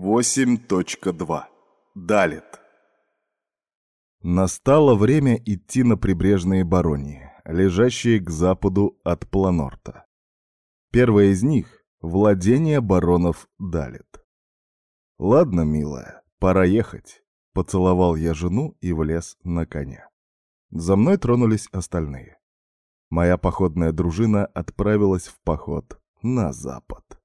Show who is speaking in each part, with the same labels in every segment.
Speaker 1: 8.2. Далит. Настало время идти на прибрежные баронии, лежащие к западу от Планорта. Первое из них — владение баронов Далит. «Ладно, милая, пора ехать», — поцеловал я жену и влез на коня. За мной тронулись остальные. Моя походная дружина отправилась в поход на запад.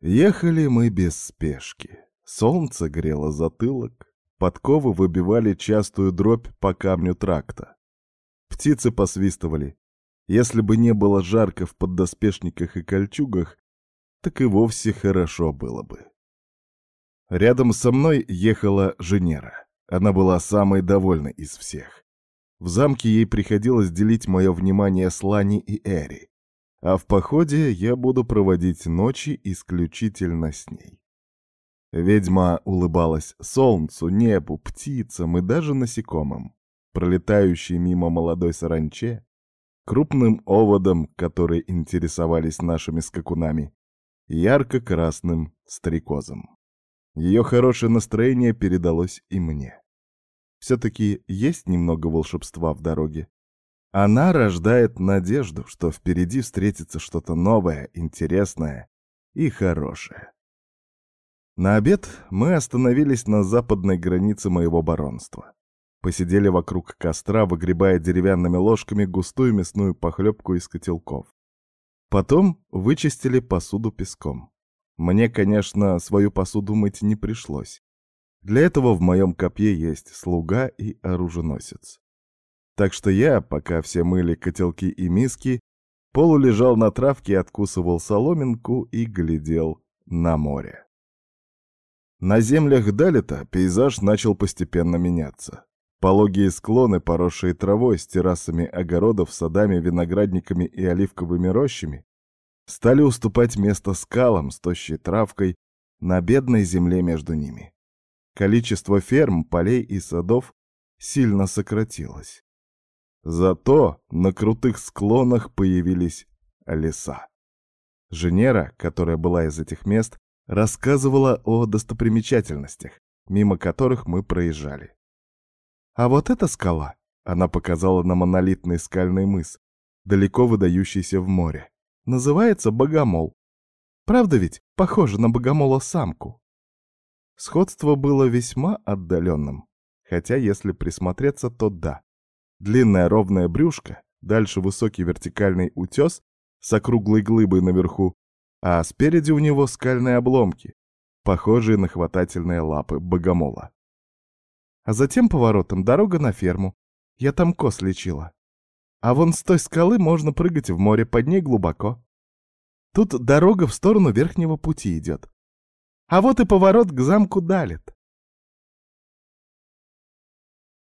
Speaker 1: Ехали мы без спешки. Солнце грело затылок, подковы выбивали частую дробь по камню тракта. Птицы посвистывали. Если бы не было жарко в поддоспешниках и кольчугах, так и вовсе хорошо было бы. Рядом со мной ехала Женера. Она была самой довольной из всех. В замке ей приходилось делить мое внимание с Лани и Эри. А в походе я буду проводить ночи исключительно с ней. Ведьма улыбалась солнцу, небу, птицам и даже насекомым, пролетающей мимо молодой саранче, крупным оводам, которые интересовались нашими скакунами, ярко-красным стрекозом. Ее хорошее настроение передалось и мне. Все-таки есть немного волшебства в дороге. Она рождает надежду, что впереди встретится что-то новое, интересное и хорошее. На обед мы остановились на западной границе моего баронства. Посидели вокруг костра, выгребая деревянными ложками густую мясную похлебку из котелков. Потом вычистили посуду песком. Мне, конечно, свою посуду мыть не пришлось. Для этого в моем копье есть слуга и оруженосец. Так что я, пока все мыли котелки и миски, полулежал на травке, откусывал соломинку и глядел на море. На землях Далита пейзаж начал постепенно меняться. Пологие склоны, поросшие травой, с террасами огородов, садами, виноградниками и оливковыми рощами, стали уступать место скалам с тощей травкой на бедной земле между ними. Количество ферм, полей и садов сильно сократилось. Зато на крутых склонах появились леса. Женера, которая была из этих мест, рассказывала о достопримечательностях, мимо которых мы проезжали. А вот эта скала, она показала на монолитный скальный мыс, далеко выдающийся в море, называется Богомол. Правда ведь похоже на богомола-самку? Сходство было весьма отдаленным, хотя если присмотреться, то да. Длинное ровное брюшко, дальше высокий вертикальный утес с округлой глыбой наверху, а спереди у него скальные обломки, похожие на хватательные лапы богомола. А затем поворотом дорога на ферму. Я там коз лечила. А вон с той скалы можно прыгать в море, под ней глубоко. Тут дорога в сторону верхнего пути идет. А вот и поворот к замку Далит.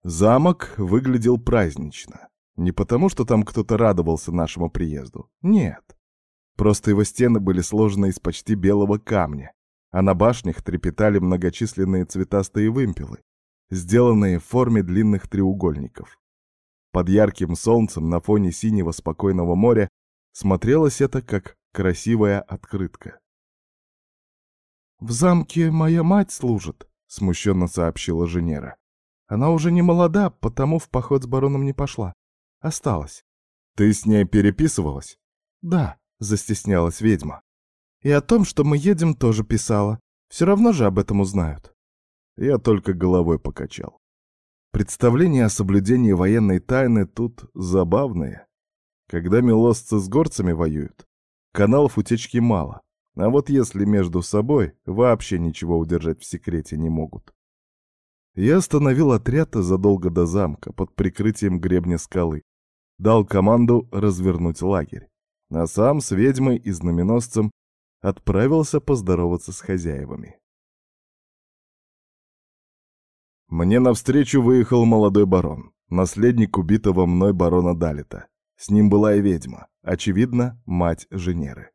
Speaker 1: Замок выглядел празднично. Не потому, что там кто-то радовался нашему приезду. Нет. Просто его стены были сложены из почти белого камня, а на башнях трепетали многочисленные цветастые вымпелы, сделанные в форме длинных треугольников. Под ярким солнцем на фоне синего спокойного моря смотрелось это как красивая открытка. «В замке моя мать служит», — смущенно сообщила Женера. Она уже не молода, потому в поход с бароном не пошла. Осталась. Ты с ней переписывалась? Да, застеснялась ведьма. И о том, что мы едем, тоже писала. Все равно же об этом узнают. Я только головой покачал. Представления о соблюдении военной тайны тут забавные. Когда милосцы с горцами воюют, каналов утечки мало. А вот если между собой, вообще ничего удержать в секрете не могут. Я остановил отряд задолго до замка, под прикрытием гребня скалы. Дал команду развернуть лагерь. А сам с ведьмой и знаменосцем отправился поздороваться с хозяевами. Мне навстречу выехал молодой барон, наследник убитого мной барона Далита. С ним была и ведьма, очевидно, мать Женеры.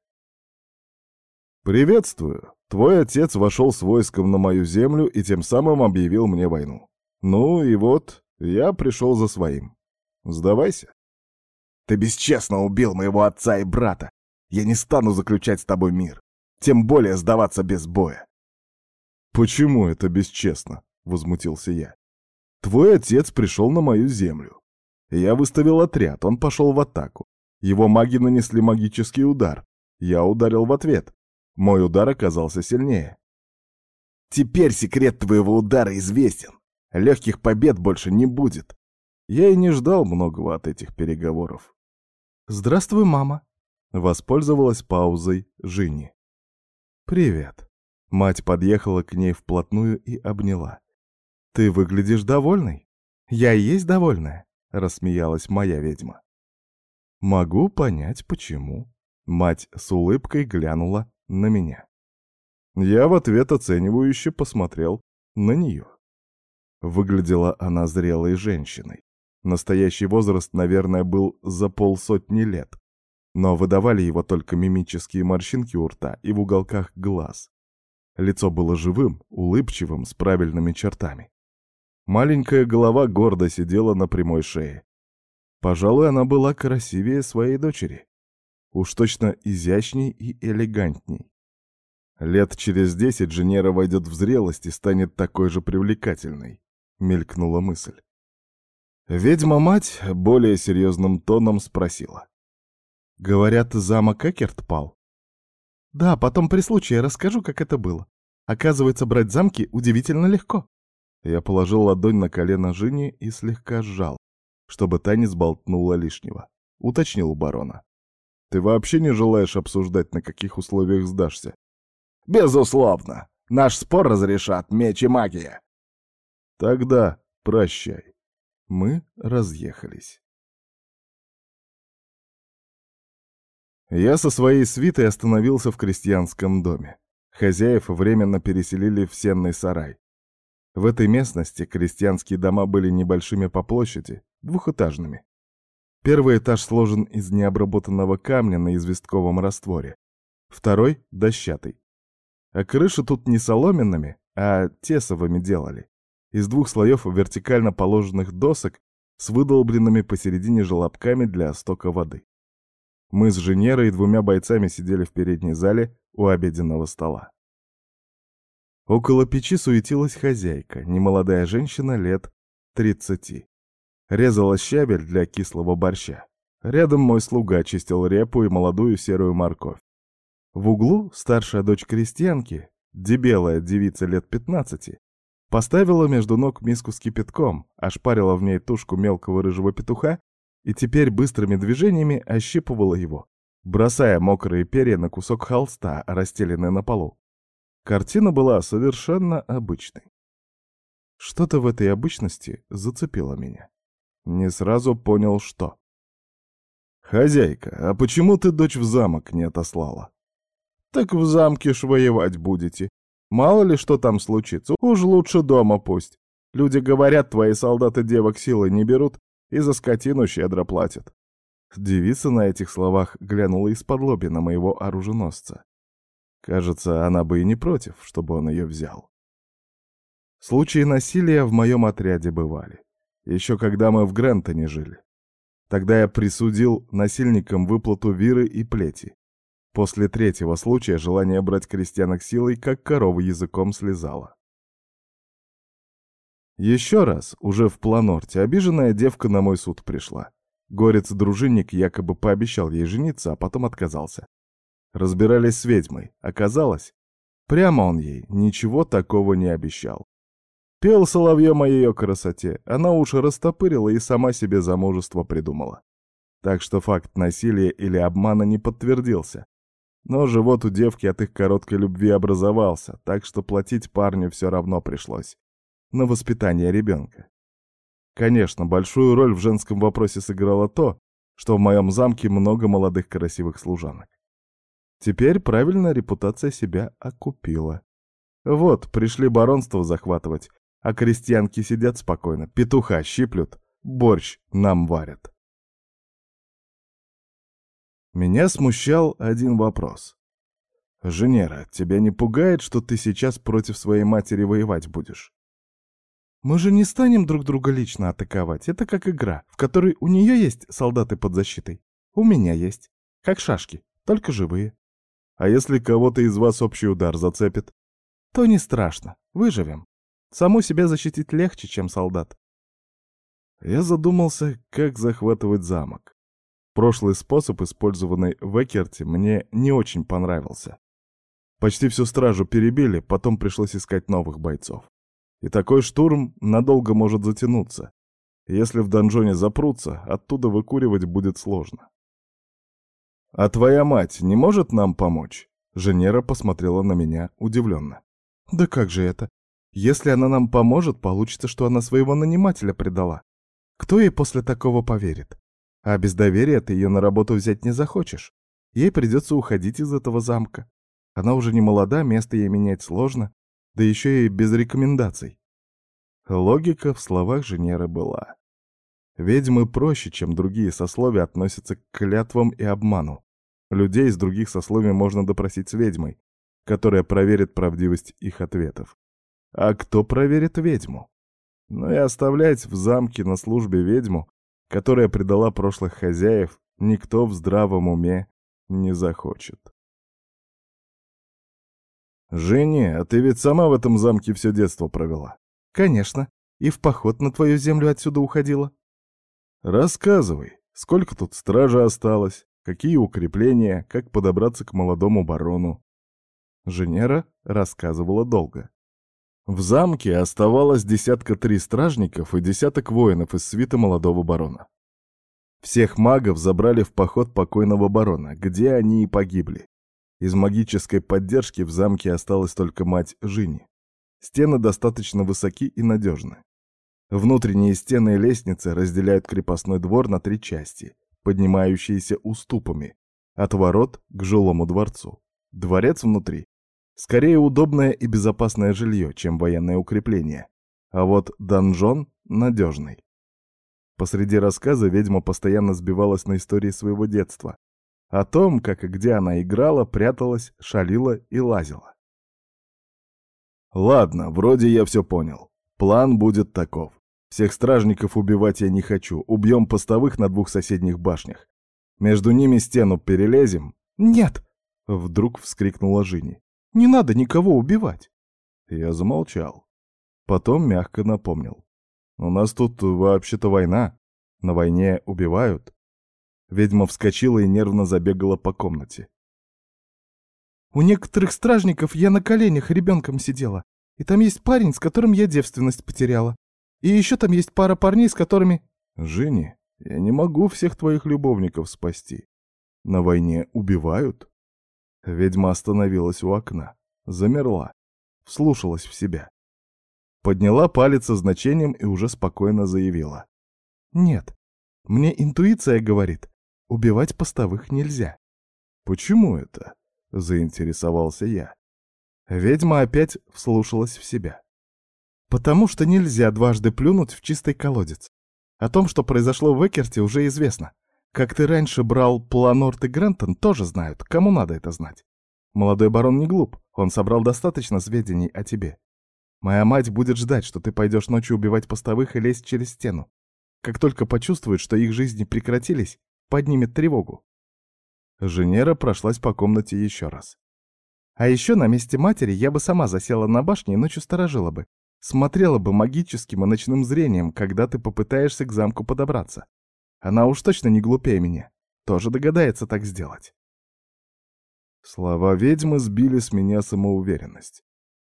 Speaker 1: «Приветствую. Твой отец вошел с войском на мою землю и тем самым объявил мне войну. Ну и вот, я пришел за своим. Сдавайся». «Ты бесчестно убил моего отца и брата. Я не стану заключать с тобой мир. Тем более сдаваться без боя. «Почему это бесчестно?» — возмутился я. «Твой отец пришел на мою землю. Я выставил отряд, он пошел в атаку. Его маги нанесли магический удар. Я ударил в ответ. Мой удар оказался сильнее. Теперь секрет твоего удара известен. Легких побед больше не будет. Я и не ждал многого от этих переговоров. «Здравствуй, мама!» — воспользовалась паузой Жини. «Привет!» Мать подъехала к ней вплотную и обняла. «Ты выглядишь довольной?» «Я и есть довольная!» — рассмеялась моя ведьма. «Могу понять, почему». Мать с улыбкой глянула на меня. Я в ответ оценивающе посмотрел на нее. Выглядела она зрелой женщиной. Настоящий возраст, наверное, был за полсотни лет. Но выдавали его только мимические морщинки у рта и в уголках глаз. Лицо было живым, улыбчивым, с правильными чертами. Маленькая голова гордо сидела на прямой шее. Пожалуй, она была красивее своей дочери. Уж точно изящней и элегантней. Лет через десять Женера войдет в зрелость и станет такой же привлекательной, мелькнула мысль. Ведьма-мать более серьезным тоном спросила. «Говорят, замок Экерт пал?» «Да, потом при случае расскажу, как это было. Оказывается, брать замки удивительно легко». Я положил ладонь на колено Жини и слегка сжал, чтобы та не сболтнула лишнего. Уточнил у барона. «Ты вообще не желаешь обсуждать, на каких условиях сдашься?» «Безусловно. Наш спор разрешат меч и магия». «Тогда прощай. Мы разъехались». Я со своей свитой остановился в крестьянском доме. Хозяев временно переселили в сенный сарай. В этой местности крестьянские дома были небольшими по площади, двухэтажными. Первый этаж сложен из необработанного камня на известковом растворе, второй — дощатый. А крыши тут не соломенными, а тесовыми делали, из двух слоев вертикально положенных досок с выдолбленными посередине желобками для стока воды. Мы с Женерой и двумя бойцами сидели в передней зале у обеденного стола. Около печи суетилась хозяйка, немолодая женщина лет тридцати. Резала щавель для кислого борща. Рядом мой слуга чистил репу и молодую серую морковь. В углу старшая дочь крестьянки, дебелая девица лет пятнадцати, поставила между ног миску с кипятком, ошпарила в ней тушку мелкого рыжего петуха и теперь быстрыми движениями ощипывала его, бросая мокрые перья на кусок холста, расстеленный на полу. Картина была совершенно обычной. Что-то в этой обычности зацепило меня. Не сразу понял, что. «Хозяйка, а почему ты дочь в замок не отослала?» «Так в замке ж воевать будете. Мало ли что там случится, уж лучше дома пусть. Люди говорят, твои солдаты девок силы не берут и за скотину щедро платят». Девица на этих словах глянула из-под лоби на моего оруженосца. Кажется, она бы и не против, чтобы он ее взял. Случаи насилия в моем отряде бывали. Еще когда мы в Грентоне жили. Тогда я присудил насильникам выплату виры и плети. После третьего случая желание брать крестьянок силой, как корову языком слезало. Еще раз, уже в Планорте, обиженная девка на мой суд пришла. Горец-дружинник якобы пообещал ей жениться, а потом отказался. Разбирались с ведьмой. Оказалось, прямо он ей ничего такого не обещал. Пел соловьем о ее красоте, она уши растопырила и сама себе замужество придумала. Так что факт насилия или обмана не подтвердился. Но живот у девки от их короткой любви образовался, так что платить парню все равно пришлось. На воспитание ребенка. Конечно, большую роль в женском вопросе сыграло то, что в моем замке много молодых красивых служанок. Теперь правильная репутация себя окупила. Вот, пришли баронство захватывать, а крестьянки сидят спокойно, петуха щиплют, борщ нам варят. Меня смущал один вопрос. «Женера, тебя не пугает, что ты сейчас против своей матери воевать будешь?» «Мы же не станем друг друга лично атаковать. Это как игра, в которой у нее есть солдаты под защитой. У меня есть. Как шашки, только живые. А если кого-то из вас общий удар зацепит? То не страшно.
Speaker 2: Выживем. Саму себя защитить легче, чем солдат.
Speaker 1: Я задумался, как захватывать замок. Прошлый способ, использованный в Экерте, мне не очень понравился. Почти всю стражу перебили, потом пришлось искать новых бойцов. И такой штурм надолго может затянуться. Если в донжоне запрутся, оттуда выкуривать будет сложно. «А твоя мать не может нам помочь?» Женера посмотрела на меня удивленно.
Speaker 2: «Да как же это? Если она нам поможет, получится, что она своего нанимателя предала. Кто ей после такого поверит? А без доверия ты ее на работу взять не захочешь. Ей придется уходить из этого замка. Она уже не молода, место ей менять сложно, да еще и без рекомендаций.
Speaker 1: Логика в словах Женеры была. Ведьмы проще, чем другие сословия, относятся к клятвам и обману. Людей из других сословий можно допросить с ведьмой, которая проверит правдивость их ответов. А кто проверит ведьму? Ну и оставлять в замке на службе ведьму, которая предала прошлых хозяев, никто в здравом уме не захочет. «Женя, а ты ведь сама в этом замке все детство провела?»
Speaker 2: «Конечно. И в поход на твою землю отсюда уходила».
Speaker 1: «Рассказывай, сколько тут стражи осталось, какие укрепления, как подобраться к молодому барону?»
Speaker 2: Женера рассказывала долго.
Speaker 1: В замке оставалось десятка три стражников и десяток воинов из свита молодого барона. Всех магов забрали в поход покойного барона, где они и погибли. Из магической поддержки в замке осталась только мать Жини. Стены достаточно высоки и надежны. Внутренние стены и лестницы разделяют крепостной двор на три части, поднимающиеся уступами, от ворот к жилому дворцу. Дворец внутри Скорее удобное и безопасное жилье, чем военное укрепление. А вот донжон надежный. Посреди рассказа ведьма постоянно сбивалась на истории своего детства. О том, как и где она играла, пряталась, шалила и лазила. Ладно, вроде я все понял. План будет таков. Всех стражников убивать я не хочу. Убьем постовых на двух соседних башнях. Между ними стену перелезем.
Speaker 2: Нет!
Speaker 1: Вдруг вскрикнула Жини.
Speaker 2: Не надо никого убивать.
Speaker 1: Я замолчал. Потом мягко напомнил. У нас тут вообще-то война. На войне убивают. Ведьма вскочила и нервно забегала по комнате.
Speaker 2: У некоторых стражников я на коленях ребенком сидела. И там есть парень, с которым я девственность потеряла. И еще там есть пара парней, с которыми...
Speaker 1: Жени, я не могу всех твоих любовников спасти. На войне убивают? Ведьма остановилась у окна, замерла, вслушалась в себя. Подняла палец со значением и уже спокойно заявила.
Speaker 2: «Нет, мне интуиция говорит, убивать постовых нельзя».
Speaker 1: «Почему это?» — заинтересовался я.
Speaker 2: Ведьма опять вслушалась в себя. «Потому что нельзя дважды плюнуть в чистый колодец. О том, что произошло в Экерте, уже известно. Как ты раньше брал Планорт и Грентон, тоже знают. Кому надо это знать? Молодой барон не глуп. Он собрал достаточно сведений о тебе. Моя мать будет ждать, что ты пойдешь ночью убивать постовых и лезть через стену. Как только почувствует, что их жизни прекратились, поднимет тревогу.
Speaker 1: Женера прошлась по комнате еще раз.
Speaker 2: А еще на месте матери я бы сама засела на башне и ночью сторожила бы. Смотрела бы магическим и ночным зрением, когда ты попытаешься к замку подобраться. Она уж точно не глупее меня. Тоже догадается так сделать.
Speaker 1: Слова ведьмы сбили с меня самоуверенность.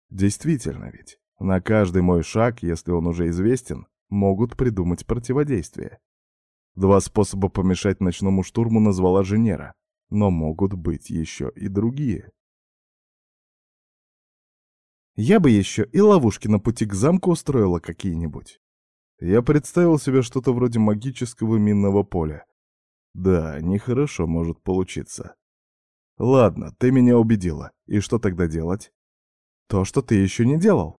Speaker 1: Действительно ведь, на каждый мой шаг, если он уже известен, могут придумать противодействие. Два способа помешать ночному штурму назвала Женера, но могут быть еще и другие.
Speaker 2: Я бы еще и ловушки на пути к замку устроила какие-нибудь.
Speaker 1: Я представил себе что-то вроде магического минного поля. Да, нехорошо может получиться. Ладно, ты меня убедила. И что тогда делать?
Speaker 2: То, что ты еще не делал.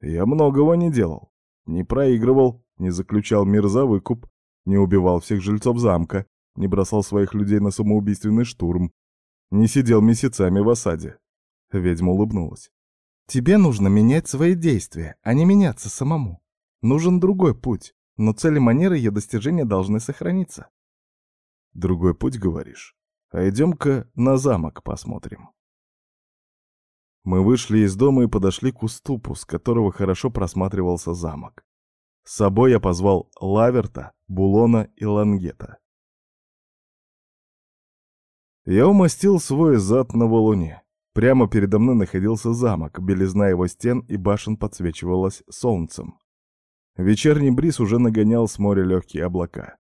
Speaker 1: Я многого не делал. Не проигрывал, не заключал мир за выкуп, не убивал всех жильцов замка, не бросал своих людей на самоубийственный штурм, не сидел месяцами в осаде. Ведьма улыбнулась.
Speaker 2: Тебе нужно менять свои действия, а не меняться самому. Нужен другой путь, но цели манеры ее достижения должны сохраниться.
Speaker 1: Другой путь, говоришь? А идем-ка на замок посмотрим. Мы вышли из дома и подошли к уступу, с которого хорошо просматривался замок. С собой я позвал Лаверта, Булона и Лангета. Я умастил свой зад на валуне. Прямо передо мной находился замок, белизна его стен и башен подсвечивалась солнцем. Вечерний бриз уже нагонял с моря легкие облака.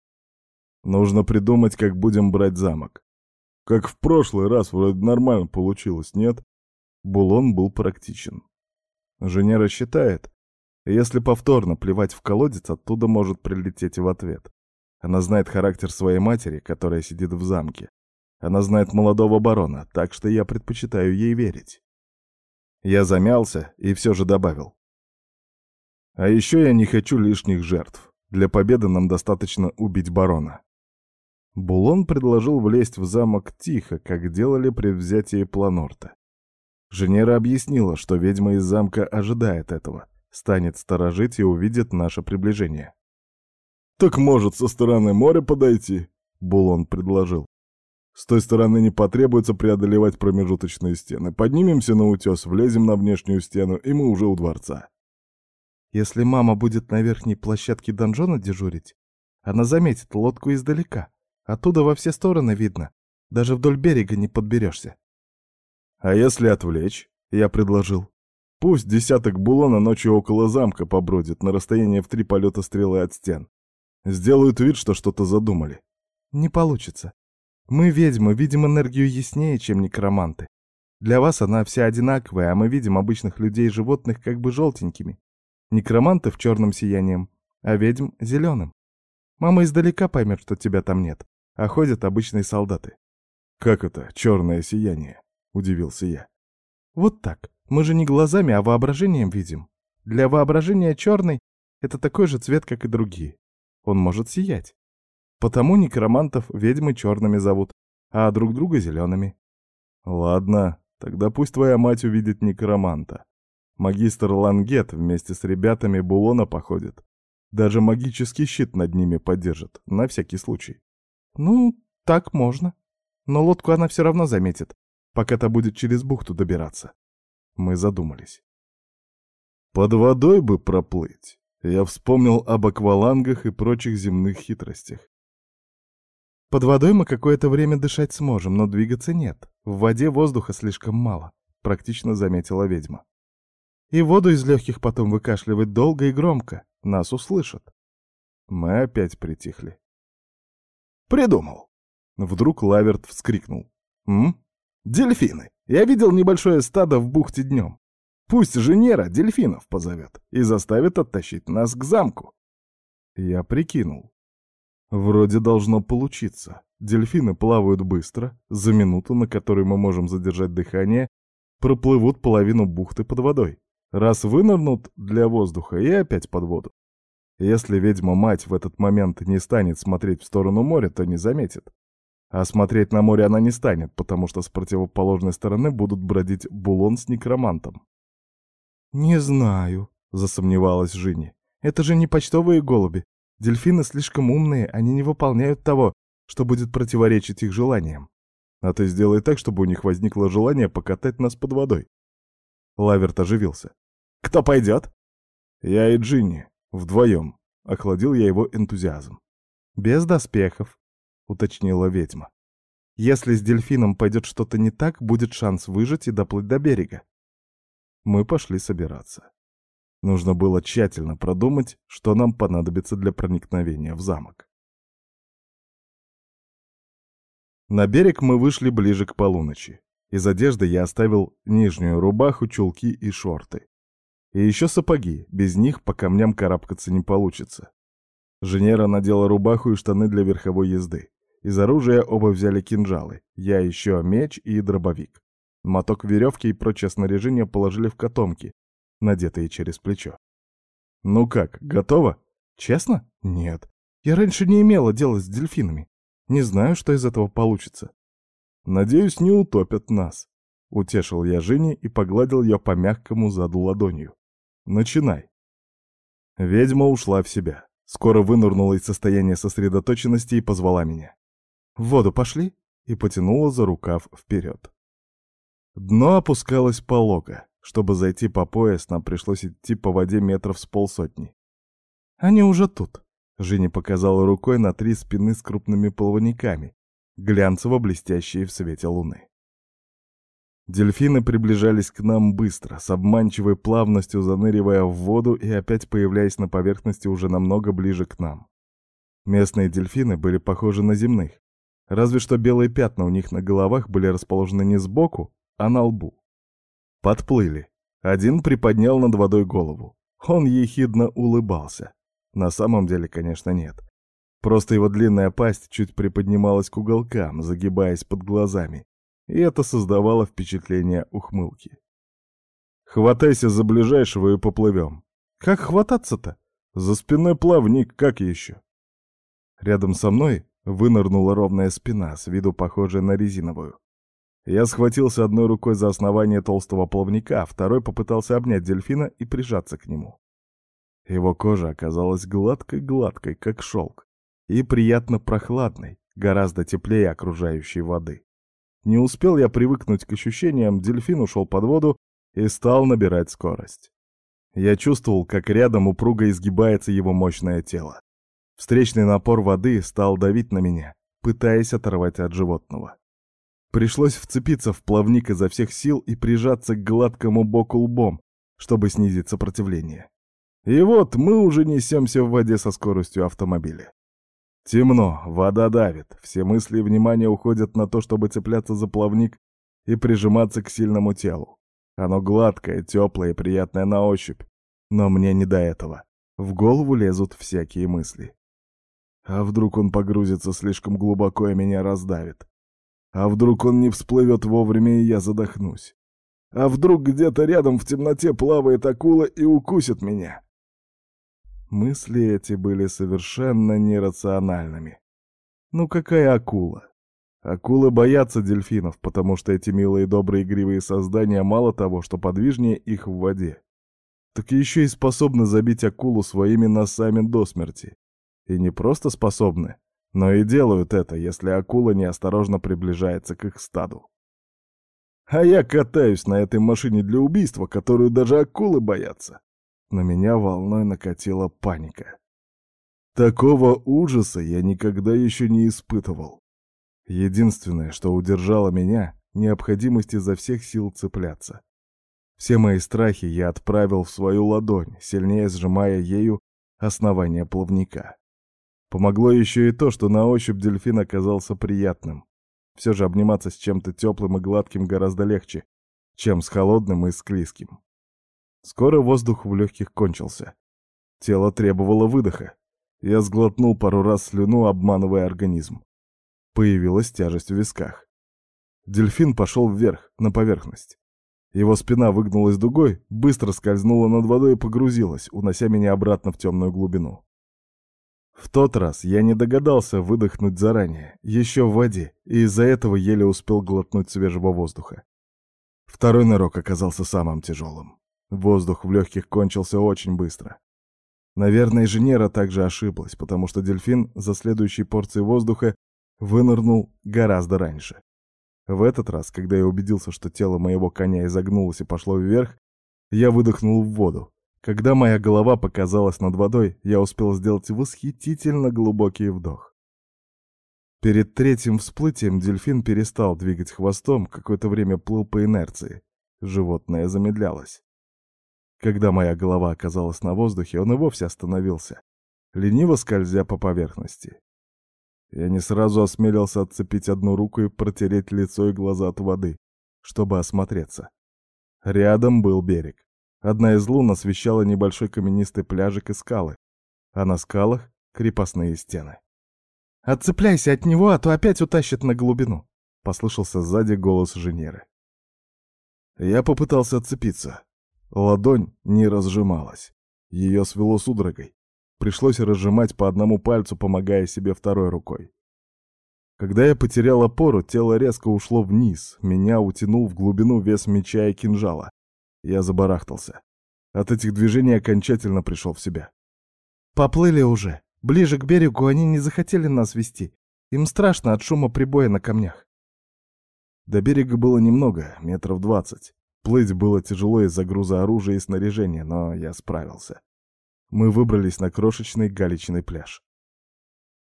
Speaker 1: Нужно придумать, как будем брать замок. Как в прошлый раз, вроде нормально получилось, нет? Булон был практичен. Женя рассчитает, если повторно плевать в колодец, оттуда может прилететь в ответ. Она знает характер своей матери, которая сидит в замке. Она знает молодого барона, так что я предпочитаю ей верить. Я замялся и все же добавил. А еще я не хочу лишних жертв. Для победы нам достаточно убить барона. Булон предложил влезть в замок тихо, как делали при взятии Планорта. Женера объяснила, что ведьма из замка ожидает этого, станет сторожить и увидит наше приближение. «Так может, со стороны моря подойти?» — Булон предложил. С той стороны не потребуется преодолевать промежуточные стены. Поднимемся на утес, влезем на внешнюю стену, и мы уже у дворца.
Speaker 2: Если мама будет на верхней площадке донжона дежурить, она заметит лодку издалека. Оттуда во все стороны видно. Даже вдоль берега не подберешься.
Speaker 1: А если отвлечь? Я предложил. Пусть десяток булона ночью около замка побродит на расстоянии в три полета стрелы от стен. Сделают вид, что что-то задумали.
Speaker 2: Не получится. Мы, ведьмы, видим энергию яснее, чем некроманты. Для вас она вся одинаковая, а мы видим обычных людей и животных как бы желтенькими. Некромантов черным сиянием, а ведьм — зеленым. Мама издалека поймет, что тебя там нет, а ходят обычные солдаты.
Speaker 1: «Как это, черное сияние?» — удивился я.
Speaker 2: «Вот так. Мы же не глазами, а воображением видим. Для воображения черный — это такой же цвет, как и другие. Он может сиять. Потому некромантов ведьмы черными зовут, а друг друга зелеными.
Speaker 1: Ладно, тогда пусть твоя мать увидит некроманта. Магистр Лангет вместе с ребятами Булона походит. Даже магический щит над ними поддержит, на всякий случай.
Speaker 2: Ну, так можно. Но лодку она все равно заметит, пока-то будет через бухту добираться. Мы задумались.
Speaker 1: Под водой бы проплыть. Я вспомнил об аквалангах и прочих земных хитростях.
Speaker 2: Под водой мы какое-то время дышать сможем, но двигаться нет. В воде воздуха слишком мало, практично заметила ведьма. И воду из легких потом выкашливать долго и громко. Нас услышат.
Speaker 1: Мы опять притихли.
Speaker 2: «Придумал!» Вдруг Лаверт вскрикнул. «М? Дельфины! Я видел небольшое стадо в бухте днем. Пусть Женера дельфинов позовет и заставит оттащить нас к замку».
Speaker 1: Я прикинул. Вроде должно получиться. Дельфины плавают быстро, за минуту, на которой мы можем задержать дыхание, проплывут половину бухты под водой. Раз вынырнут для воздуха и опять под воду. Если ведьма-мать в этот момент не станет смотреть в сторону моря, то не заметит. А смотреть на море она не станет, потому что с противоположной стороны будут бродить Булон с некромантом.
Speaker 2: «Не знаю», — засомневалась Жини. «Это же не почтовые голуби. Дельфины слишком умные, они не выполняют того, что будет противоречить их желаниям.
Speaker 1: А ты сделай так, чтобы у них возникло желание покатать нас под водой. Лаверт оживился.
Speaker 2: «Кто пойдет?»
Speaker 1: «Я и Джинни. Вдвоем». Охладил я его энтузиазм.
Speaker 2: «Без доспехов», — уточнила ведьма. «Если с дельфином пойдет что-то не так, будет шанс выжить и доплыть до берега».
Speaker 1: Мы пошли собираться. Нужно было тщательно продумать, что нам понадобится для проникновения в замок. На берег мы вышли ближе к полуночи. Из одежды я оставил нижнюю рубаху, чулки и шорты. И еще сапоги, без них по камням карабкаться не получится. Женера надела рубаху и штаны для верховой езды. Из оружия оба взяли кинжалы, я еще меч и дробовик. Моток веревки и прочее снаряжение положили в котомки, надетые через плечо. «Ну как, готово?» «Честно? Нет. Я раньше не имела дела с дельфинами. Не знаю, что из этого получится». «Надеюсь, не утопят нас», — утешил я Жене и погладил ее по мягкому заду ладонью. «Начинай». Ведьма ушла в себя. Скоро вынырнула из состояния сосредоточенности и позвала меня. «В воду пошли?» и потянула за рукав вперед. Дно опускалось полого. Чтобы зайти по пояс, нам пришлось идти по воде метров с полсотни.
Speaker 2: «Они уже тут», —
Speaker 1: Женя показала рукой на три спины с крупными плавниками, глянцево-блестящие в свете луны. Дельфины приближались к нам быстро, с обманчивой плавностью заныривая в воду и опять появляясь на поверхности уже намного ближе к нам. Местные дельфины были похожи на земных, разве что белые пятна у них на головах были расположены не сбоку, а на лбу. Подплыли. Один приподнял над водой голову. Он ехидно улыбался. На самом деле, конечно, нет. Просто его длинная пасть чуть приподнималась к уголкам, загибаясь под глазами, и это создавало впечатление ухмылки. «Хватайся за ближайшего и поплывем». «Как хвататься-то? За спиной плавник, как еще?» Рядом со мной вынырнула ровная спина, с виду похожая на резиновую. Я схватился одной рукой за основание толстого плавника, второй попытался обнять дельфина и прижаться к нему. Его кожа оказалась гладкой-гладкой, как шелк, и приятно прохладной, гораздо теплее окружающей воды. Не успел я привыкнуть к ощущениям, дельфин ушел под воду и стал набирать скорость. Я чувствовал, как рядом упруго изгибается его мощное тело. Встречный напор воды стал давить на меня, пытаясь оторвать от животного. Пришлось вцепиться в плавник изо всех сил и прижаться к гладкому боку лбом, чтобы снизить сопротивление. И вот мы уже несемся в воде со скоростью автомобиля. Темно, вода давит, все мысли и внимание уходят на то, чтобы цепляться за плавник и прижиматься к сильному телу. Оно гладкое, теплое и приятное на ощупь. Но мне не до этого. В голову лезут всякие мысли. А вдруг он погрузится слишком глубоко и меня раздавит? А вдруг он не всплывет вовремя и я задохнусь? А вдруг где-то рядом в темноте плавает акула и укусит меня? Мысли эти были совершенно нерациональными. Ну какая акула? Акулы боятся дельфинов, потому что эти милые добрые игривые создания мало того, что подвижнее их в воде, так еще и способны забить акулу своими носами до смерти. И не просто способны, но и делают это, если акула неосторожно приближается к их стаду. А я катаюсь на этой машине для убийства, которую даже акулы боятся. На меня волной накатила паника. Такого ужаса я никогда еще не испытывал. Единственное, что удержало меня — необходимость изо всех сил цепляться. Все мои страхи я отправил в свою ладонь, сильнее сжимая ею основание плавника. Помогло еще и то, что на ощупь дельфин оказался приятным. Все же обниматься с чем-то теплым и гладким гораздо легче, чем с холодным и склизким. Скоро воздух в легких кончился. Тело требовало выдоха. Я сглотнул пару раз слюну, обманывая организм. Появилась тяжесть в висках. Дельфин пошел вверх, на поверхность. Его спина выгнулась дугой, быстро скользнула над водой и погрузилась, унося меня обратно в темную глубину. В тот раз я не догадался выдохнуть заранее, еще в воде, и из-за этого еле успел глотнуть свежего воздуха. Второй нырок оказался самым тяжелым. Воздух в легких кончился очень быстро. Наверное, инженера также ошиблась, потому что дельфин за следующей порцией воздуха вынырнул гораздо раньше. В этот раз, когда я убедился, что тело моего коня изогнулось и пошло вверх, я выдохнул в воду, когда моя голова показалась над водой, я успел сделать восхитительно глубокий вдох. Перед третьим всплытием дельфин перестал двигать хвостом, какое-то время плыл по инерции. Животное замедлялось. Когда моя голова оказалась на воздухе, он и вовсе остановился, лениво скользя по поверхности. Я не сразу осмелился отцепить одну руку и протереть лицо и глаза от воды, чтобы осмотреться. Рядом был берег. Одна из лун освещала небольшой каменистый пляжик и скалы, а на скалах — крепостные стены.
Speaker 2: «Отцепляйся от него, а то опять утащит на глубину», — послышался сзади голос Женеры.
Speaker 1: Я попытался отцепиться. Ладонь не разжималась. Ее свело судорогой. Пришлось разжимать по одному пальцу, помогая себе второй рукой. Когда я потерял опору, тело резко ушло вниз, меня утянул в глубину вес меча и кинжала. Я забарахтался. От этих движений окончательно пришел в себя.
Speaker 2: «Поплыли уже. Ближе к берегу они не захотели нас вести. Им страшно от шума прибоя на камнях».
Speaker 1: До берега было немного, метров двадцать. Плыть было тяжело из-за груза оружия и снаряжения, но я справился. Мы выбрались на крошечный галечный пляж.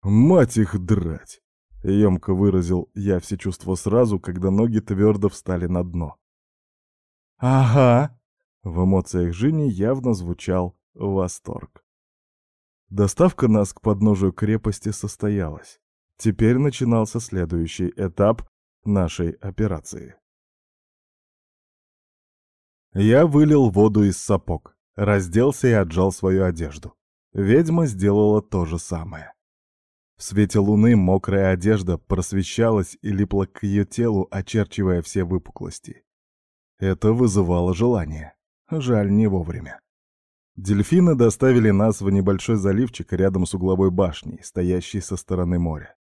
Speaker 1: «Мать их драть!» — емко выразил я все чувства сразу, когда ноги твердо встали на дно.
Speaker 2: «Ага!»
Speaker 1: — в эмоциях Жени явно звучал восторг. Доставка нас к подножию крепости состоялась. Теперь начинался следующий этап нашей операции. Я вылил воду из сапог, разделся и отжал свою одежду. Ведьма сделала то же самое. В свете луны мокрая одежда просвещалась и липла к ее телу, очерчивая все выпуклости. Это вызывало желание. Жаль, не вовремя. Дельфины доставили нас в небольшой заливчик рядом с угловой башней, стоящей со стороны моря.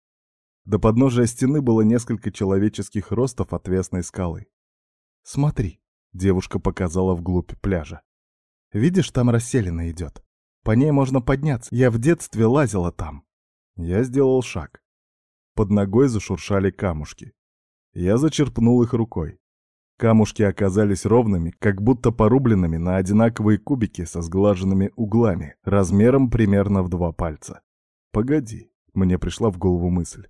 Speaker 1: До подножия стены было несколько человеческих ростов отвесной скалы.
Speaker 2: «Смотри», — девушка показала вглубь пляжа. «Видишь, там расселена идет. По ней можно подняться. Я в детстве лазила там».
Speaker 1: Я сделал шаг. Под ногой зашуршали камушки. Я зачерпнул их рукой. Камушки оказались ровными, как будто порубленными на одинаковые кубики со сглаженными углами, размером примерно в два пальца. «Погоди», — мне пришла в голову мысль.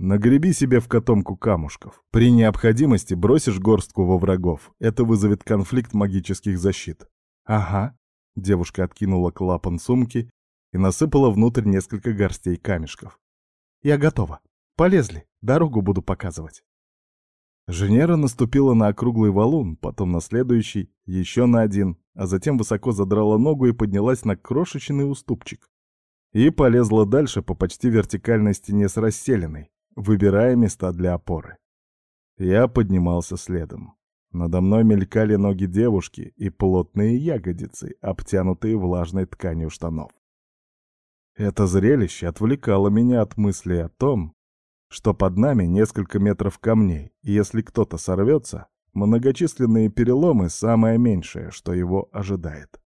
Speaker 1: Нагреби себе в котомку камушков. При необходимости бросишь горстку во врагов. Это вызовет конфликт магических защит.
Speaker 2: Ага.
Speaker 1: Девушка откинула клапан сумки и насыпала внутрь несколько горстей камешков.
Speaker 2: Я готова. Полезли. Дорогу буду показывать.
Speaker 1: Женера наступила на округлый валун, потом на следующий, еще на один, а затем высоко задрала ногу и поднялась на крошечный уступчик. И полезла дальше по почти вертикальной стене с расселенной, выбирая места для опоры. Я поднимался следом. Надо мной мелькали ноги девушки и плотные ягодицы, обтянутые влажной тканью штанов. Это зрелище отвлекало меня от мысли о том, что под нами несколько метров камней, и если кто-то сорвется, многочисленные переломы — самое меньшее, что его ожидает.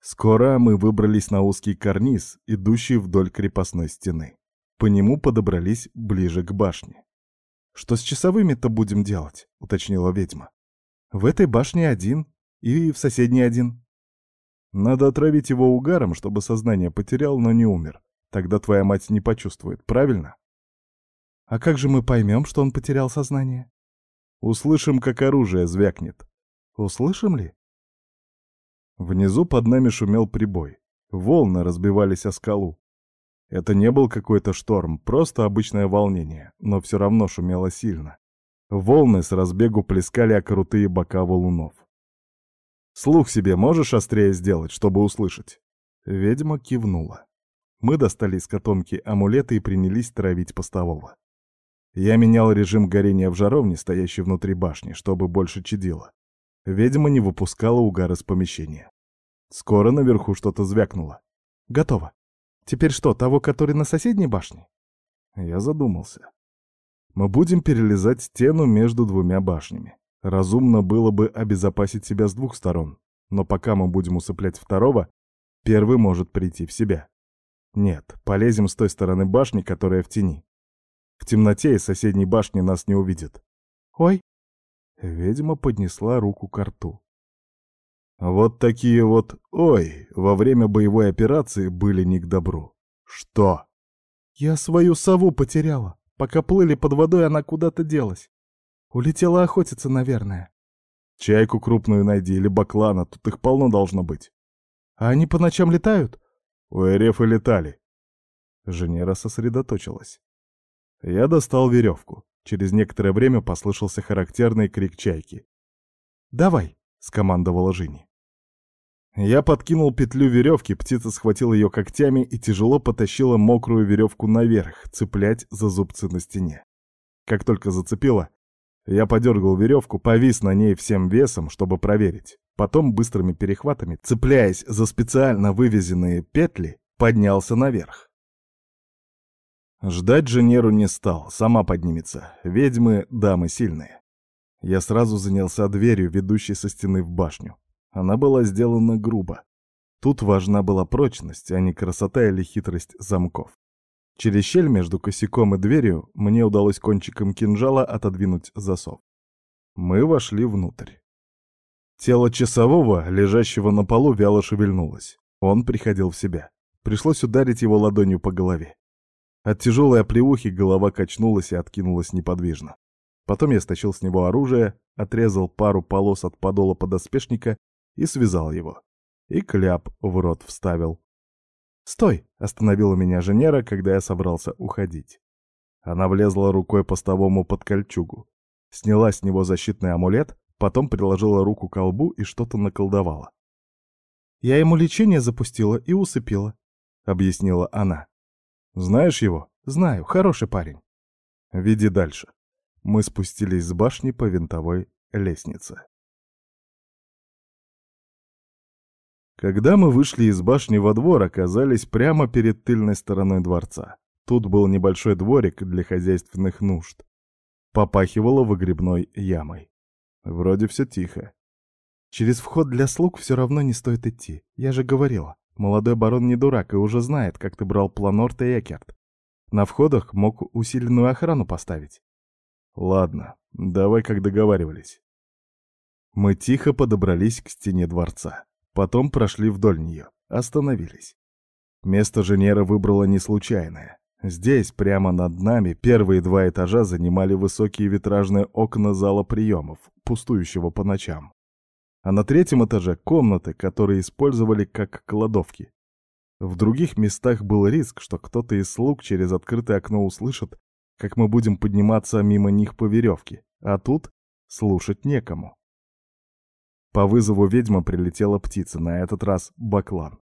Speaker 1: Скоро мы выбрались на узкий карниз, идущий вдоль крепостной стены. По нему подобрались ближе к башне.
Speaker 2: «Что с часовыми-то будем делать?» — уточнила ведьма. «В этой башне один, и в соседней один».
Speaker 1: «Надо отравить его угаром, чтобы сознание потерял, но не умер. Тогда твоя мать не почувствует, правильно?»
Speaker 2: «А как же мы поймем, что он потерял сознание?»
Speaker 1: «Услышим, как оружие звякнет».
Speaker 2: «Услышим ли?»
Speaker 1: Внизу под нами шумел прибой. Волны разбивались о скалу. Это не был какой-то шторм, просто обычное волнение, но все равно шумело сильно. Волны с разбегу плескали о крутые бока валунов. «Слух себе можешь острее сделать, чтобы услышать?» Ведьма кивнула. Мы достали из котомки амулеты и принялись травить постового. Я менял режим горения в жаровне, стоящей внутри башни, чтобы больше чадило. Ведьма не выпускала угар из помещения. Скоро наверху что-то звякнуло.
Speaker 2: «Готово», Теперь что, того, который на соседней башне?
Speaker 1: Я задумался. Мы будем перелезать стену между двумя башнями. Разумно было бы обезопасить себя с двух сторон, но пока мы будем усыплять второго, первый может прийти в себя. Нет, полезем с той стороны башни, которая в тени. В темноте из соседней башни нас не увидят.
Speaker 2: Ой!
Speaker 1: Ведьма поднесла руку к рту. Вот такие вот «ой» во время боевой операции были не к добру. Что?
Speaker 2: Я свою сову потеряла. Пока плыли под водой, она куда-то делась. Улетела охотиться, наверное.
Speaker 1: Чайку крупную найди или баклана, тут их полно должно быть.
Speaker 2: А они по ночам летают?
Speaker 1: У Эрефа летали. Женера сосредоточилась. Я достал веревку. Через некоторое время послышался характерный крик чайки.
Speaker 2: «Давай!»
Speaker 1: — скомандовала Жени. Я подкинул петлю веревки, птица схватила ее когтями и тяжело потащила мокрую веревку наверх, цеплять за зубцы на стене. Как только зацепила, я подергал веревку, повис на ней всем весом, чтобы проверить. Потом быстрыми перехватами, цепляясь за специально вывезенные петли, поднялся наверх. Ждать Женеру не стал, сама поднимется. Ведьмы — дамы сильные. Я сразу занялся дверью, ведущей со стены в башню. Она была сделана грубо. Тут важна была прочность, а не красота или хитрость замков.
Speaker 2: Через щель между косяком и дверью мне удалось кончиком кинжала отодвинуть засов. Мы вошли внутрь. Тело часового, лежащего на полу, вяло шевельнулось. Он приходил в себя. Пришлось ударить его ладонью по голове. От тяжелой оплеухи голова качнулась и откинулась неподвижно. Потом я стащил с него оружие, отрезал пару полос от подола подоспешника и связал его. И кляп в рот вставил. «Стой!» — остановила меня Женера, когда я собрался уходить. Она влезла рукой постовому под кольчугу, сняла с него защитный амулет, потом приложила руку к колбу и что-то наколдовала. «Я ему лечение запустила и усыпила», — объяснила она. «Знаешь его?» «Знаю, хороший парень». «Веди дальше». Мы спустились с башни по винтовой лестнице. Когда мы вышли из башни во двор, оказались прямо перед тыльной стороной дворца. Тут был небольшой дворик для хозяйственных нужд. Попахивало выгребной ямой. Вроде все тихо. Через вход для слуг все равно не стоит идти. Я же говорила, молодой барон не дурак и уже знает, как ты брал Планорт и Экерт. На входах мог усиленную охрану поставить. Ладно, давай как договаривались. Мы тихо подобрались к стене дворца. Потом прошли вдоль нее, остановились. Место Женера выбрала не случайное. Здесь, прямо над нами, первые два этажа занимали высокие витражные окна зала приемов, пустующего по ночам. А на третьем этаже — комнаты, которые использовали как кладовки. В других местах был риск, что кто-то из слуг через открытое окно услышит, как мы будем подниматься мимо них по веревке, а тут слушать некому. По вызову ведьмы прилетела птица, на этот раз баклан.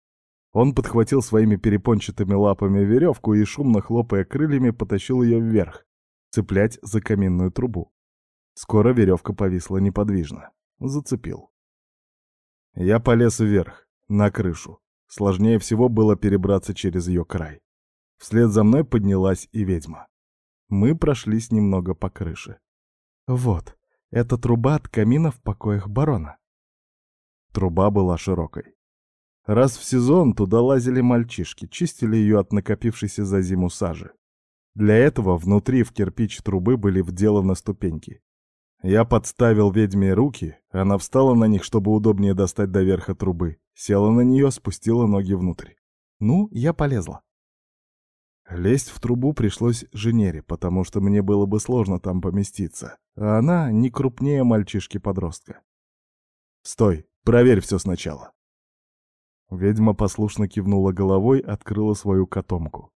Speaker 2: Он подхватил своими перепончатыми лапами веревку и, шумно хлопая крыльями, потащил ее вверх, цеплять за каминную трубу. Скоро веревка повисла неподвижно. Зацепил. Я полез вверх, на крышу. Сложнее всего было перебраться через ее край. Вслед за мной поднялась и ведьма. Мы прошлись немного по крыше. Вот, это труба от камина в покоях барона. Труба была широкой. Раз в сезон туда лазили мальчишки, чистили ее от накопившейся за зиму сажи. Для этого внутри в кирпич трубы были вделаны ступеньки. Я подставил ведьме руки, она встала на них, чтобы удобнее достать до верха трубы, села на нее, спустила ноги внутрь. Ну, я полезла. Лезть в трубу пришлось Женере, потому что мне было бы сложно там поместиться, а она не крупнее мальчишки-подростка. «Стой!» Проверь все сначала. Ведьма послушно кивнула головой, открыла свою котомку.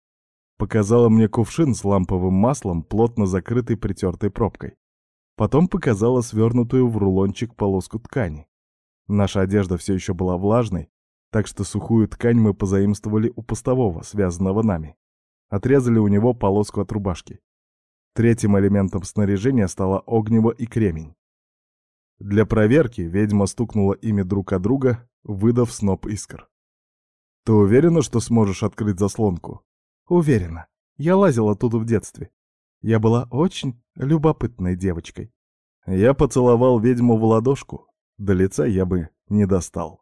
Speaker 2: Показала мне кувшин с ламповым маслом, плотно закрытый притертой пробкой. Потом показала свернутую в рулончик полоску ткани. Наша одежда все еще была влажной, так что сухую ткань мы позаимствовали у постового, связанного нами. Отрезали у него полоску от рубашки. Третьим элементом снаряжения стало огнево и кремень. Для проверки ведьма стукнула ими друг о друга, выдав сноп искр. «Ты уверена, что сможешь открыть заслонку?» «Уверена. Я лазила тут в детстве. Я была очень любопытной девочкой. Я поцеловал ведьму в ладошку. До лица я бы не достал.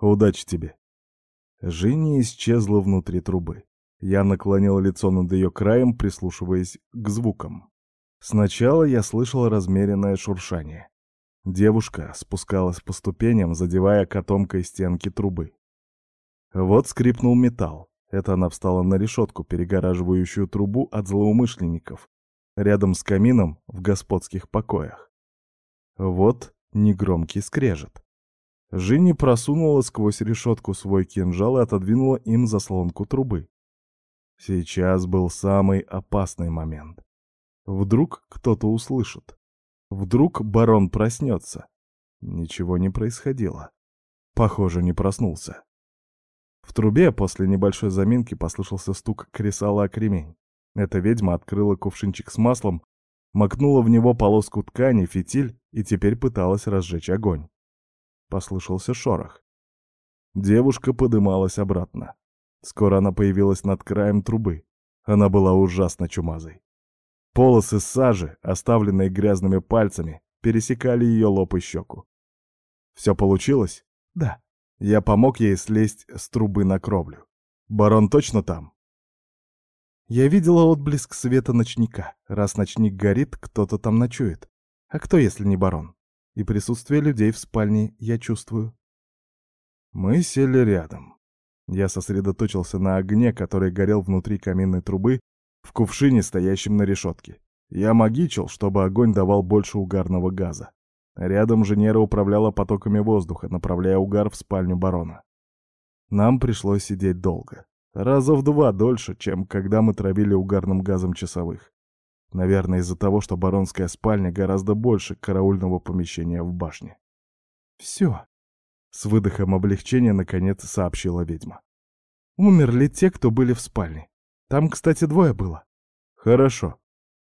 Speaker 2: Удачи тебе». Женя исчезла внутри трубы. Я наклонил лицо над ее краем, прислушиваясь к звукам. Сначала я слышал размеренное шуршание. Девушка спускалась по ступеням, задевая котомкой стенки трубы. Вот скрипнул металл. Это она встала на решетку, перегораживающую трубу от злоумышленников, рядом с камином в господских покоях. Вот негромкий скрежет. Жинни просунула сквозь решетку свой кинжал и отодвинула им заслонку трубы. Сейчас был самый опасный момент. Вдруг кто-то услышит. Вдруг барон проснется. Ничего не происходило. Похоже, не проснулся. В трубе после небольшой заминки послышался стук кресала о кремень. Эта ведьма открыла кувшинчик с маслом, макнула в него полоску ткани, фитиль и теперь пыталась разжечь огонь. Послышался шорох. Девушка подымалась обратно. Скоро она появилась над краем трубы. Она была ужасно чумазой. Полосы сажи, оставленные грязными пальцами, пересекали ее лоб и щеку. Все получилось? Да. Я помог ей слезть с трубы на кровлю. Барон точно там? Я видела отблеск света ночника. Раз ночник горит, кто-то там ночует. А кто, если не барон? И присутствие людей в спальне я чувствую. Мы сели рядом. Я сосредоточился на огне, который горел внутри каминной трубы, в кувшине, стоящем на решетке. Я магичил, чтобы огонь давал больше угарного газа. Рядом Женера управляла потоками воздуха, направляя угар в спальню барона. Нам пришлось сидеть долго. Раза в два дольше, чем когда мы травили угарным газом часовых. Наверное, из-за того, что баронская спальня гораздо больше караульного помещения в башне. «Все», — с выдохом облегчения наконец сообщила ведьма. «Умерли те, кто были в спальне. Там, кстати, двое было». «Хорошо».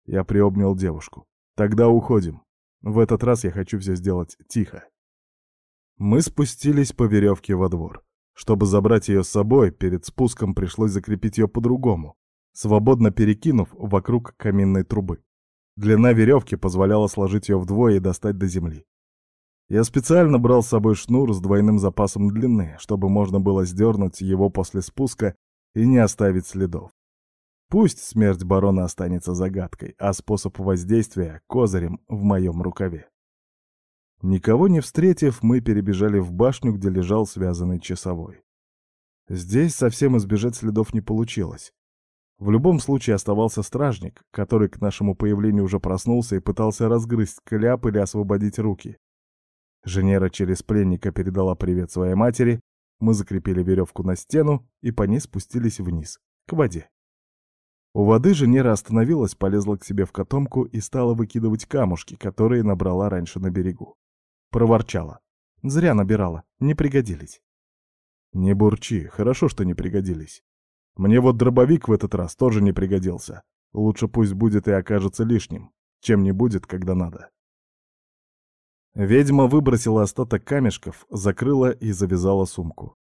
Speaker 2: Я приобнял девушку. «Тогда уходим. В этот раз я хочу все сделать тихо». Мы спустились по веревке во двор. Чтобы забрать ее с собой, перед спуском пришлось закрепить ее по-другому, свободно перекинув вокруг каминной трубы. Длина веревки позволяла сложить ее вдвое и достать до земли. Я специально брал с собой шнур с двойным запасом длины, чтобы можно было сдернуть его после спуска и не оставить следов. Пусть смерть барона останется загадкой, а способ воздействия — козырем в моем рукаве. Никого не встретив, мы перебежали в башню, где лежал связанный часовой. Здесь совсем избежать следов не получилось. В любом случае оставался стражник, который к нашему появлению уже проснулся и пытался разгрызть кляп или освободить руки. Женера через пленника передала привет своей матери, мы закрепили веревку на стену и по ней спустились вниз, к воде. У воды Женера остановилась, полезла к себе в котомку и стала выкидывать камушки, которые набрала раньше на берегу. Проворчала. Зря набирала, не пригодились. Не бурчи, хорошо, что не пригодились. Мне вот дробовик в этот раз тоже не пригодился. Лучше пусть будет и окажется лишним, чем не будет, когда надо. Ведьма выбросила остаток камешков, закрыла и завязала сумку.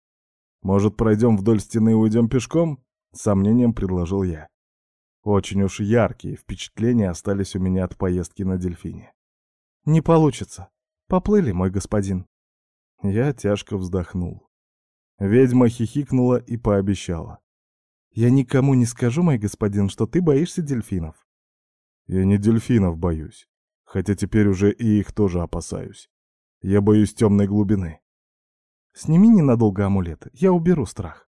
Speaker 2: «Может, пройдем вдоль стены и уйдем пешком?» — сомнением предложил я. Очень уж яркие впечатления остались у меня от поездки на дельфине. «Не получится. Поплыли, мой господин». Я тяжко вздохнул. Ведьма хихикнула и пообещала. «Я никому не скажу, мой господин, что ты боишься дельфинов». «Я не дельфинов боюсь, хотя теперь уже и их тоже опасаюсь. Я боюсь темной глубины». «Сними ненадолго амулет, я уберу страх».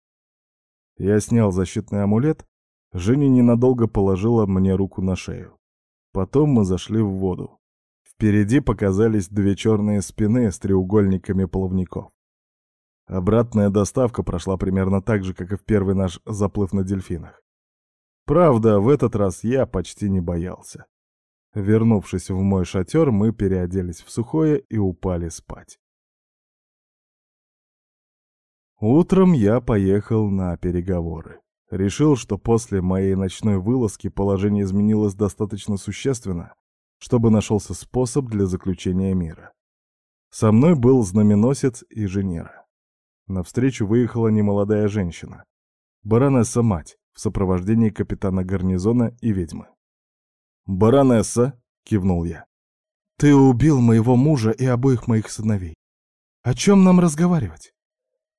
Speaker 2: Я снял защитный амулет, Женя ненадолго положила мне руку на шею. Потом мы зашли в воду. Впереди показались две черные спины с треугольниками плавников. Обратная доставка прошла примерно так же, как и в первый наш заплыв на дельфинах. Правда, в этот раз я почти не боялся. Вернувшись в мой шатер, мы переоделись в сухое и упали спать. Утром я поехал на переговоры. Решил, что после моей ночной вылазки положение изменилось достаточно существенно, чтобы нашелся способ для заключения мира. Со мной был знаменосец и Женера. Навстречу выехала немолодая женщина, баронесса-мать, в сопровождении капитана гарнизона и ведьмы. «Баронесса!» — кивнул я. «Ты убил моего мужа и обоих моих сыновей. О чем нам разговаривать?»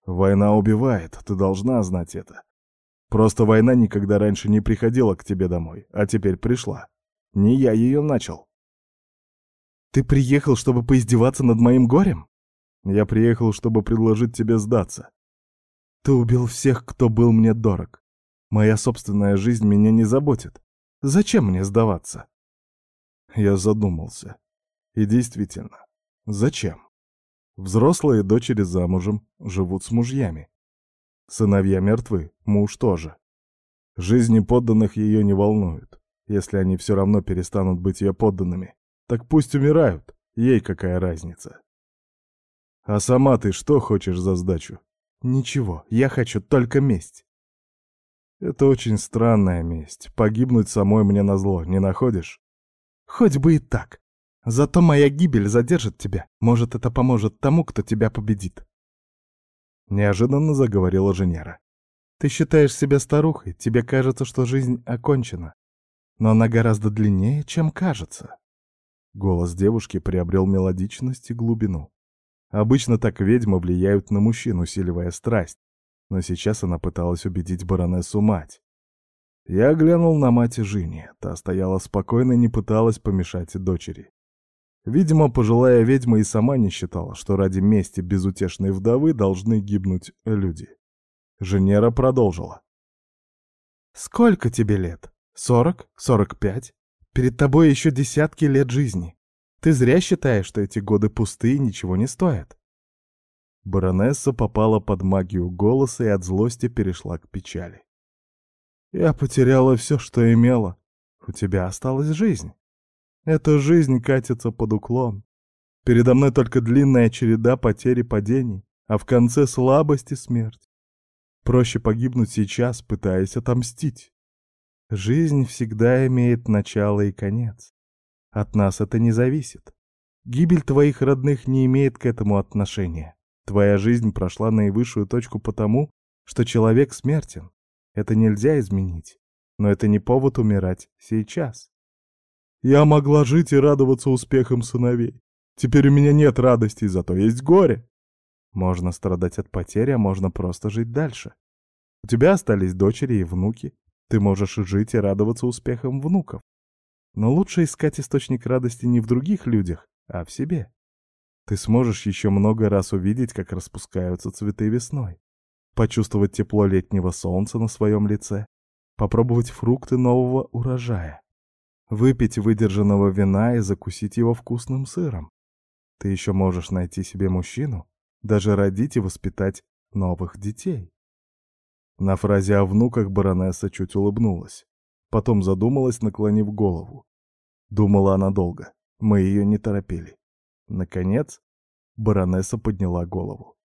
Speaker 2: «Война убивает, ты должна знать это. Просто война никогда раньше не приходила к тебе домой, а теперь пришла. Не я ее начал. Ты приехал, чтобы поиздеваться над моим горем? Я приехал, чтобы предложить тебе сдаться. Ты убил всех, кто был мне дорог. Моя собственная жизнь меня не заботит. Зачем мне сдаваться? Я задумался. И действительно, зачем? Взрослые дочери замужем живут с мужьями. Сыновья мертвы, муж тоже. Жизни подданных ее не волнуют. Если они все равно перестанут быть ее подданными, так пусть умирают, ей какая разница. А сама ты что хочешь за сдачу? Ничего, я хочу только месть. Это очень странная месть. Погибнуть самой мне назло, не находишь? Хоть бы и так. Зато моя гибель задержит тебя. Может, это поможет тому, кто тебя победит. Неожиданно заговорила Женера. Ты считаешь себя старухой, тебе кажется, что жизнь окончена. Но она гораздо длиннее, чем кажется. Голос девушки приобрел мелодичность и глубину. Обычно так ведьмы влияют на мужчин, усиливая страсть, но сейчас она пыталась убедить баронессу мать.
Speaker 1: Я глянул на мать Жини. Та стояла спокойно и не пыталась помешать дочери. Видимо, пожилая ведьма и сама не считала, что ради мести безутешной вдовы должны гибнуть люди. Женера продолжила.
Speaker 2: «Сколько тебе лет? Сорок? Сорок пять? Перед тобой еще десятки лет жизни. Ты зря считаешь, что эти годы пустые и ничего не стоят».
Speaker 1: Баронесса попала под магию голоса и от злости перешла к печали. Я потеряла все, что имела. У тебя осталась жизнь. Эта жизнь катится под уклон. Передо мной только длинная череда потерь и падений, а в конце слабость и смерть. Проще погибнуть сейчас, пытаясь отомстить. Жизнь всегда имеет начало и конец. От нас это не зависит. Гибель твоих родных не имеет к этому отношения. Твоя жизнь прошла наивысшую точку потому, что человек смертен. Это нельзя изменить. Но это не повод умирать сейчас. Я могла жить и радоваться успехам сыновей. Теперь у меня нет радости, зато есть горе. Можно страдать от потери, а можно просто жить дальше. У тебя остались дочери и внуки. Ты можешь жить и радоваться успехам внуков. Но лучше искать источник радости не в других людях, а в себе. Ты сможешь еще много раз увидеть, как распускаются цветы весной почувствовать тепло летнего солнца на своем лице, попробовать фрукты нового урожая, выпить выдержанного вина и закусить его вкусным сыром. Ты еще можешь найти себе мужчину, даже родить и воспитать новых детей. На фразе о внуках баронесса чуть улыбнулась. Потом задумалась, наклонив голову. Думала она долго. Мы ее не торопили. Наконец, баронесса подняла голову.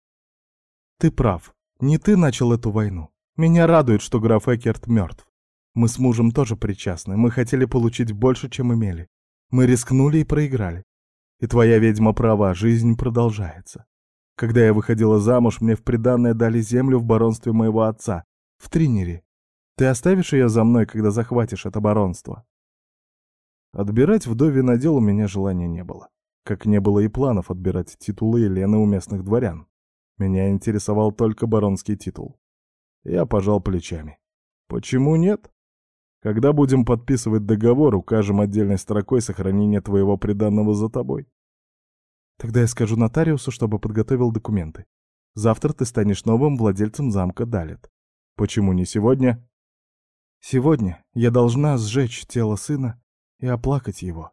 Speaker 2: «Ты прав. Не ты начал эту войну. Меня радует, что граф Экерт мертв. Мы с мужем тоже причастны. Мы хотели получить больше, чем имели. Мы рискнули и проиграли. И твоя ведьма права, жизнь продолжается. Когда я выходила замуж, мне в приданное дали землю в баронстве моего отца, в Тринере. Ты оставишь ее за мной, когда захватишь это баронство?»
Speaker 1: Отбирать вдове надел у меня желания не было. Как не было и планов отбирать титулы Елены у местных дворян. Меня интересовал только баронский титул. Я пожал плечами. Почему нет? Когда будем подписывать договор, укажем отдельной строкой сохранение твоего приданного за тобой.
Speaker 2: Тогда я скажу нотариусу, чтобы подготовил документы. Завтра ты станешь новым владельцем замка Далет.
Speaker 1: Почему не сегодня?
Speaker 2: Сегодня я должна сжечь тело сына и оплакать его.